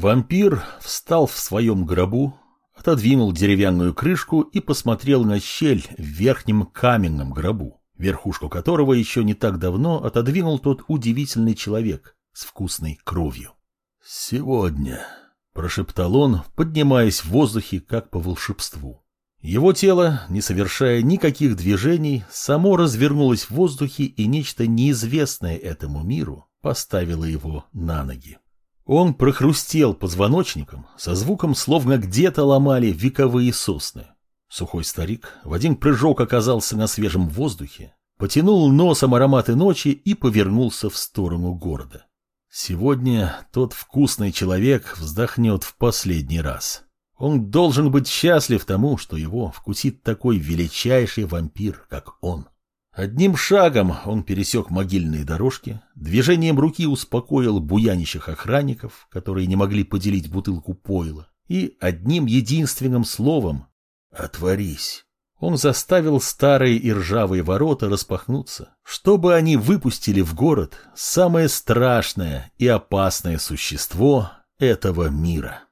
Вампир встал в своем гробу, отодвинул деревянную крышку и посмотрел на щель в верхнем каменном гробу, верхушку которого еще не так давно отодвинул тот удивительный человек с вкусной кровью. «Сегодня», — прошептал он, поднимаясь в воздухе, как по волшебству. Его тело, не совершая никаких движений, само развернулось в воздухе, и нечто неизвестное этому миру поставило его на ноги. Он прохрустел позвоночником, со звуком словно где-то ломали вековые сосны. Сухой старик в один прыжок оказался на свежем воздухе, потянул носом ароматы ночи и повернулся в сторону города. Сегодня тот вкусный человек вздохнет в последний раз. Он должен быть счастлив тому, что его вкусит такой величайший вампир, как он. Одним шагом он пересек могильные дорожки, движением руки успокоил буянищих охранников, которые не могли поделить бутылку пойла, и одним единственным словом «Отворись!» он заставил старые и ржавые ворота распахнуться, чтобы они выпустили в город самое страшное и опасное существо этого мира.